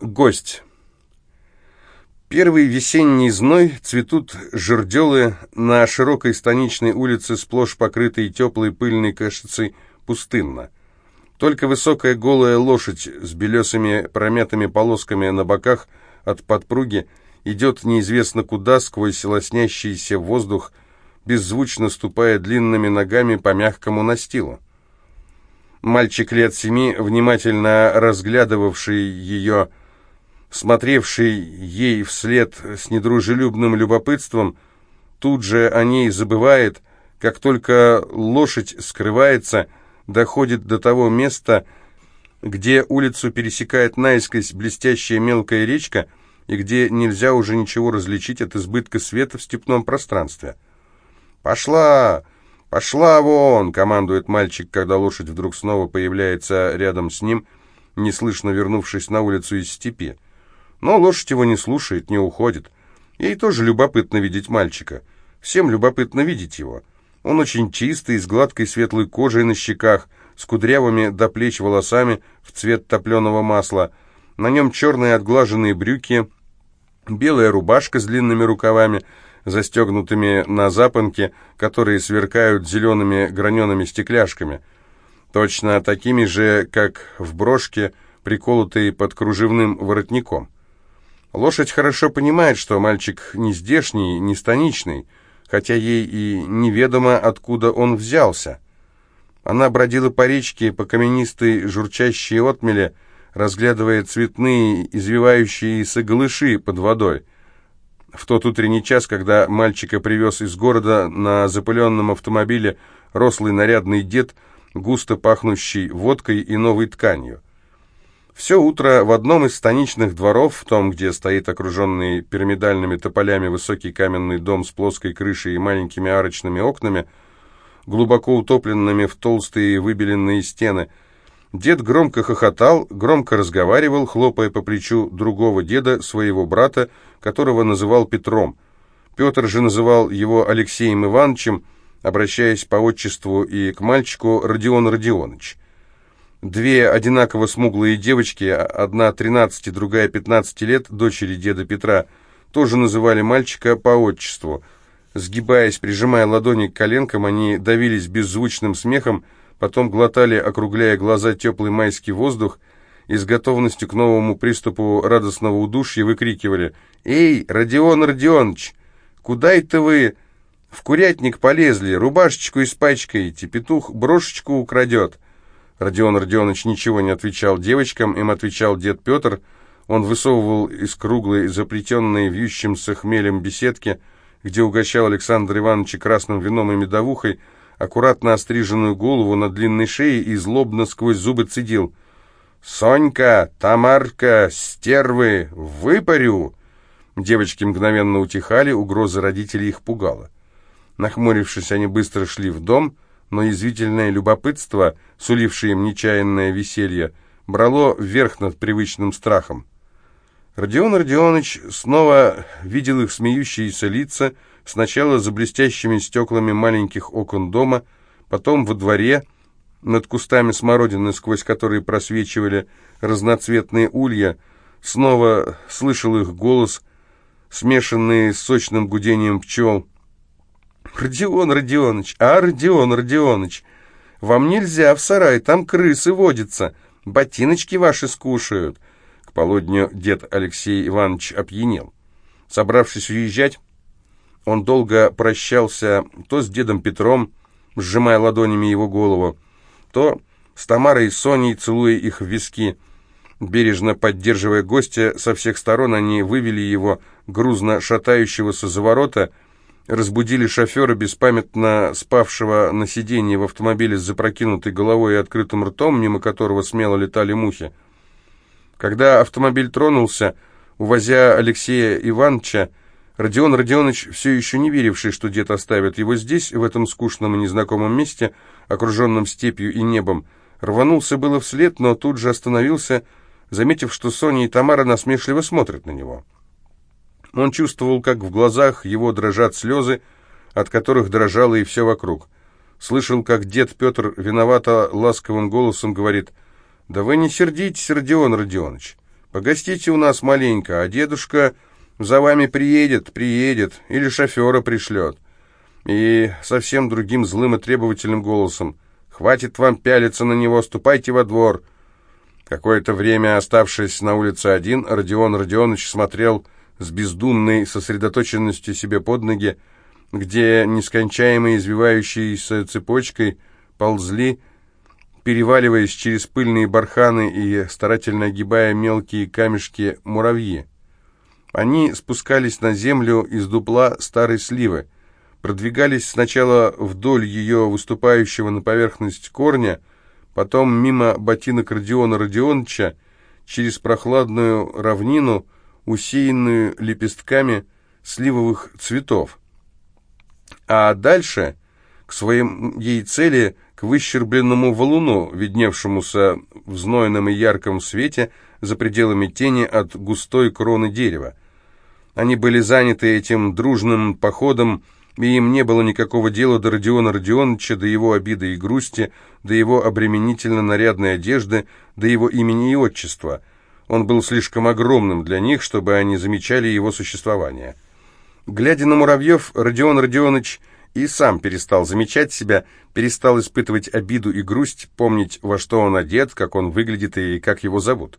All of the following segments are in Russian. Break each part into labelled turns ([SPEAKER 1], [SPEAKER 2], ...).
[SPEAKER 1] Гость. Первый весенний зной цветут жерделы на широкой станичной улице, сплошь покрытой теплой пыльной кашицей, пустынно. Только высокая голая лошадь с белесыми промятыми полосками на боках от подпруги идет неизвестно куда сквозь лоснящийся воздух, беззвучно ступая длинными ногами по мягкому настилу. Мальчик лет семи, внимательно разглядывавший ее, смотревший ей вслед с недружелюбным любопытством, тут же о ней забывает, как только лошадь скрывается, доходит до того места, где улицу пересекает наискось блестящая мелкая речка и где нельзя уже ничего различить от избытка света в степном пространстве. «Пошла! Пошла вон!» — командует мальчик, когда лошадь вдруг снова появляется рядом с ним, неслышно вернувшись на улицу из степи. Но лошадь его не слушает, не уходит. Ей тоже любопытно видеть мальчика. Всем любопытно видеть его. Он очень чистый, с гладкой светлой кожей на щеках, с кудрявыми до плеч волосами в цвет топленого масла. На нем черные отглаженные брюки, белая рубашка с длинными рукавами, застегнутыми на запонке, которые сверкают зелеными гранеными стекляшками. Точно такими же, как в брошке, приколотые под кружевным воротником. Лошадь хорошо понимает, что мальчик не здешний, не станичный, хотя ей и неведомо, откуда он взялся. Она бродила по речке, по каменистой журчащей отмеле, разглядывая цветные, извивающиеся голыши под водой. В тот утренний час, когда мальчика привез из города на запыленном автомобиле рослый нарядный дед, густо пахнущий водкой и новой тканью. Все утро в одном из станичных дворов, в том, где стоит окруженный пирамидальными тополями высокий каменный дом с плоской крышей и маленькими арочными окнами, глубоко утопленными в толстые выбеленные стены, дед громко хохотал, громко разговаривал, хлопая по плечу другого деда, своего брата, которого называл Петром. Петр же называл его Алексеем Ивановичем, обращаясь по отчеству и к мальчику Родион Родионович. Две одинаково смуглые девочки, одна 13, другая 15 лет, дочери деда Петра, тоже называли мальчика по отчеству. Сгибаясь, прижимая ладони к коленкам, они давились беззвучным смехом, потом глотали, округляя глаза, теплый майский воздух и с готовностью к новому приступу радостного удушья выкрикивали «Эй, Родион Родионович, куда это вы в курятник полезли, рубашечку испачкаете, петух брошечку украдет?» Родион Родионович ничего не отвечал девочкам, им отвечал дед Петр. Он высовывал из круглой, заплетенной вьющимся хмелем беседки, где угощал Александр Иванович красным вином и медовухой, аккуратно остриженную голову на длинной шее и злобно сквозь зубы цедил. «Сонька, Тамарка, стервы, выпарю!» Девочки мгновенно утихали, угроза родителей их пугала. Нахмурившись, они быстро шли в дом, но язвительное любопытство, сулившее им нечаянное веселье, брало вверх над привычным страхом. Родион Родионович снова видел их смеющиеся лица, сначала за блестящими стеклами маленьких окон дома, потом во дворе, над кустами смородины, сквозь которые просвечивали разноцветные улья, снова слышал их голос, смешанный с сочным гудением пчел, «Родион Родионыч, а, Родион Родионыч, вам нельзя в сарай, там крысы водятся, ботиночки ваши скушают». К полудню дед Алексей Иванович опьянел. Собравшись уезжать, он долго прощался то с дедом Петром, сжимая ладонями его голову, то с Тамарой и Соней, целуя их в виски. Бережно поддерживая гостя, со всех сторон они вывели его, грузно шатающегося за ворота, разбудили шофера, беспамятно спавшего на сиденье в автомобиле с запрокинутой головой и открытым ртом, мимо которого смело летали мухи. Когда автомобиль тронулся, увозя Алексея Ивановича, Родион Родионович, все еще не веривший, что дед оставит его здесь, в этом скучном и незнакомом месте, окруженном степью и небом, рванулся было вслед, но тут же остановился, заметив, что Соня и Тамара насмешливо смотрят на него. Он чувствовал, как в глазах его дрожат слезы, от которых дрожало и все вокруг. Слышал, как дед Петр виновато ласковым голосом говорит, «Да вы не сердитесь, Родион Родионович. Погостите у нас маленько, а дедушка за вами приедет, приедет, или шофера пришлет. И совсем другим злым и требовательным голосом. «Хватит вам пялиться на него, ступайте во двор». Какое-то время, оставшись на улице один, Родион Родионович смотрел с бездумной сосредоточенностью себе под ноги, где нескончаемой извивающейся цепочкой ползли, переваливаясь через пыльные барханы и старательно огибая мелкие камешки муравьи. Они спускались на землю из дупла старой сливы, продвигались сначала вдоль ее выступающего на поверхность корня, потом мимо ботинок Родиона Родионовича, через прохладную равнину, усеянную лепестками сливовых цветов. А дальше к своей цели, к выщербленному валуну, видневшемуся в знойном и ярком свете за пределами тени от густой кроны дерева. Они были заняты этим дружным походом, и им не было никакого дела до Родиона Родионовича, до его обиды и грусти, до его обременительно нарядной одежды, до его имени и отчества. Он был слишком огромным для них, чтобы они замечали его существование. Глядя на муравьев, Родион Родионович и сам перестал замечать себя, перестал испытывать обиду и грусть, помнить, во что он одет, как он выглядит и как его зовут.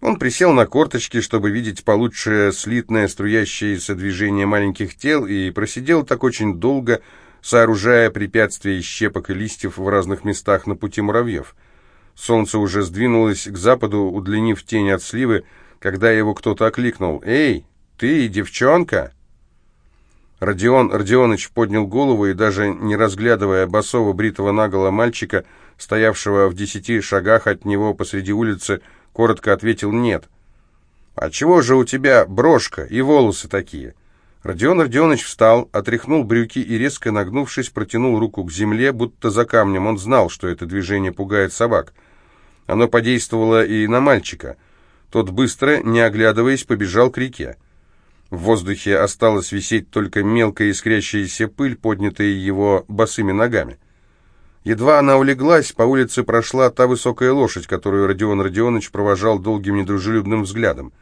[SPEAKER 1] Он присел на корточки, чтобы видеть получше слитное струящееся движение маленьких тел, и просидел так очень долго, сооружая препятствия из щепок и листьев в разных местах на пути муравьев. Солнце уже сдвинулось к западу, удлинив тень от сливы, когда его кто-то окликнул. «Эй, ты, девчонка!» Родион Родионыч поднял голову и, даже не разглядывая босого бритого наголо мальчика, стоявшего в десяти шагах от него посреди улицы, коротко ответил «нет». «А чего же у тебя брошка и волосы такие?» Родион Родионович встал, отряхнул брюки и, резко нагнувшись, протянул руку к земле, будто за камнем. Он знал, что это движение пугает собак. Оно подействовало и на мальчика. Тот быстро, не оглядываясь, побежал к реке. В воздухе осталась висеть только мелкая искрящаяся пыль, поднятая его босыми ногами. Едва она улеглась, по улице прошла та высокая лошадь, которую Родион Родионович провожал долгим недружелюбным взглядом.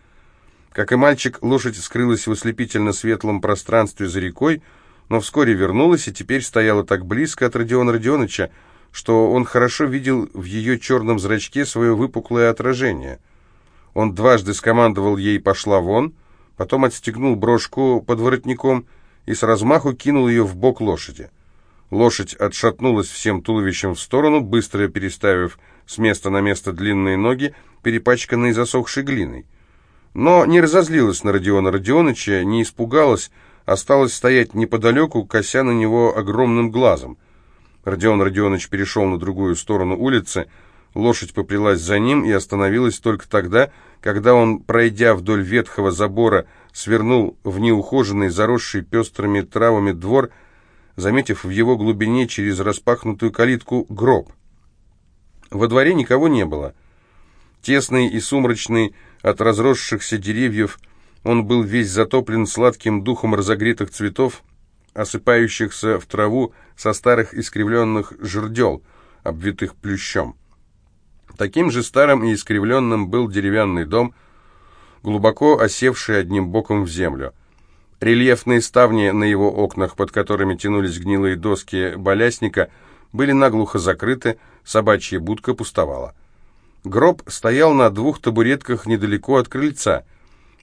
[SPEAKER 1] Как и мальчик, лошадь скрылась в ослепительно светлом пространстве за рекой, но вскоре вернулась и теперь стояла так близко от Родиона Родионовича, что он хорошо видел в ее черном зрачке свое выпуклое отражение. Он дважды скомандовал ей «пошла вон», потом отстегнул брошку под воротником и с размаху кинул ее в бок лошади. Лошадь отшатнулась всем туловищем в сторону, быстро переставив с места на место длинные ноги, перепачканные засохшей глиной. Но не разозлилась на Родиона Родионыча, не испугалась, осталась стоять неподалеку, кося на него огромным глазом. Родион Родионович перешел на другую сторону улицы, лошадь поплелась за ним и остановилась только тогда, когда он, пройдя вдоль ветхого забора, свернул в неухоженный, заросший пестрыми травами двор, заметив в его глубине через распахнутую калитку гроб. Во дворе никого не было. Тесный и сумрачный от разросшихся деревьев, он был весь затоплен сладким духом разогретых цветов, осыпающихся в траву со старых искривленных жердел, обвитых плющом. Таким же старым и искривленным был деревянный дом, глубоко осевший одним боком в землю. Рельефные ставни на его окнах, под которыми тянулись гнилые доски балясника, были наглухо закрыты, собачья будка пустовала. Гроб стоял на двух табуретках недалеко от крыльца.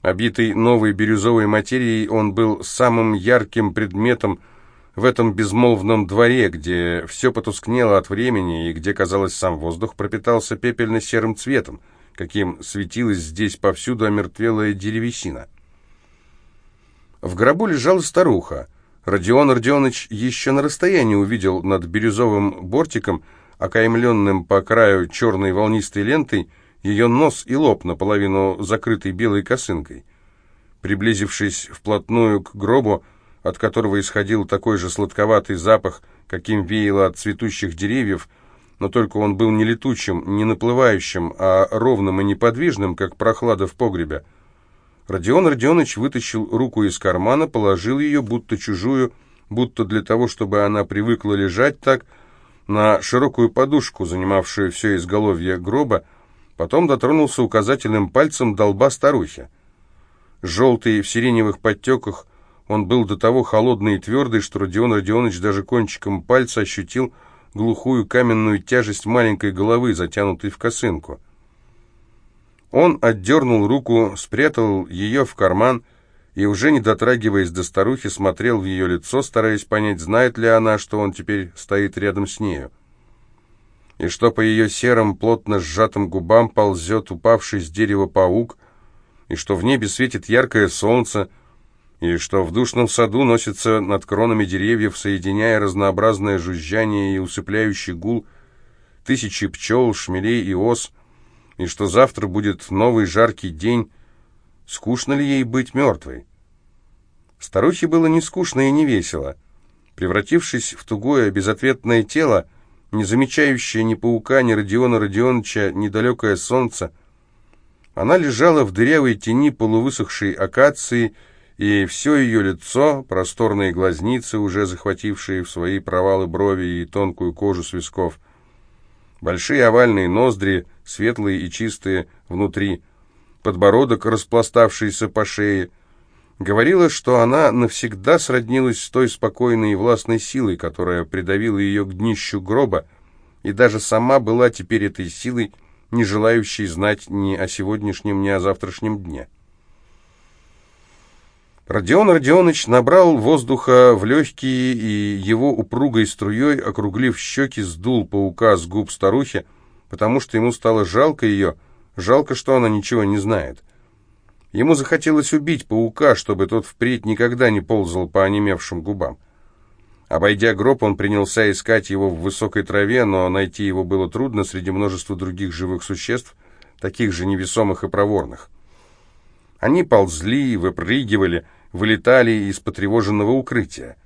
[SPEAKER 1] Обитый новой бирюзовой материей, он был самым ярким предметом в этом безмолвном дворе, где все потускнело от времени и где, казалось, сам воздух пропитался пепельно-серым цветом, каким светилась здесь повсюду омертвелая деревесина. В гробу лежала старуха. Родион Родионович еще на расстоянии увидел над бирюзовым бортиком, окаймленным по краю черной волнистой лентой, ее нос и лоб, наполовину закрытый белой косынкой. Приблизившись вплотную к гробу, от которого исходил такой же сладковатый запах, каким веяло от цветущих деревьев, но только он был не летучим, не наплывающим, а ровным и неподвижным, как прохлада в погребе. Родион Родионович вытащил руку из кармана, положил ее, будто чужую, будто для того, чтобы она привыкла лежать так, на широкую подушку, занимавшую все изголовье гроба, Потом дотронулся указательным пальцем до лба старухи. Желтый в сиреневых подтеках, он был до того холодный и твердый, что Родион Родионович даже кончиком пальца ощутил глухую каменную тяжесть маленькой головы, затянутой в косынку. Он отдернул руку, спрятал ее в карман и, уже не дотрагиваясь до старухи, смотрел в ее лицо, стараясь понять, знает ли она, что он теперь стоит рядом с нею. И что по ее серым, плотно сжатым губам ползет упавший с дерева паук, и что в небе светит яркое солнце, и что в душном саду носится над кронами деревьев, соединяя разнообразное жужжание и усыпляющий гул тысячи пчел, шмелей и ос, и что завтра будет новый жаркий день, скучно ли ей быть мертвой? Старухе было не скучно и не весело. Превратившись в тугое, безответное тело, не замечающее ни паука, ни Родиона Родионовича, ни далекое солнце, она лежала в дырявой тени полувысохшей акации, и все ее лицо, просторные глазницы, уже захватившие в свои провалы брови и тонкую кожу с висков, большие овальные ноздри, светлые и чистые внутри, подбородок, распластавшийся по шее, говорила, что она навсегда сроднилась с той спокойной и властной силой, которая придавила ее к днищу гроба, и даже сама была теперь этой силой, не желающей знать ни о сегодняшнем, ни о завтрашнем дне. Родион Родионович набрал воздуха в легкие и его упругой струей, округлив щеки, сдул паука с губ старухи, потому что ему стало жалко ее, жалко, что она ничего не знает. Ему захотелось убить паука, чтобы тот впредь никогда не ползал по онемевшим губам. Обойдя гроб, он принялся искать его в высокой траве, но найти его было трудно среди множества других живых существ, таких же невесомых и проворных. Они ползли, выпрыгивали, вылетали из потревоженного укрытия.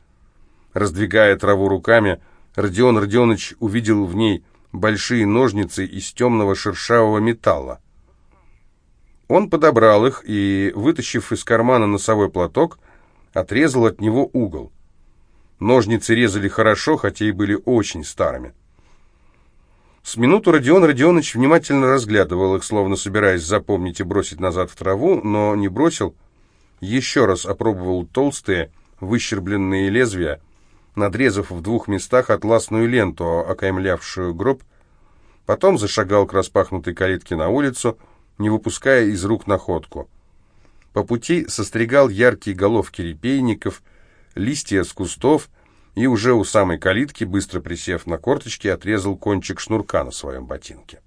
[SPEAKER 1] Раздвигая траву руками, Родион Родионович увидел в ней большие ножницы из темного шершавого металла. Он подобрал их и, вытащив из кармана носовой платок, отрезал от него угол. Ножницы резали хорошо, хотя и были очень старыми. С минуту Родион Родионович внимательно разглядывал их, словно собираясь запомнить и бросить назад в траву, но не бросил, еще раз опробовал толстые, выщербленные лезвия, надрезав в двух местах атласную ленту, окаймлявшую гроб, потом зашагал к распахнутой калитке на улицу, не выпуская из рук находку. По пути состригал яркие головки репейников, листья с кустов и уже у самой калитки, быстро присев на корточки, отрезал кончик шнурка на своем ботинке.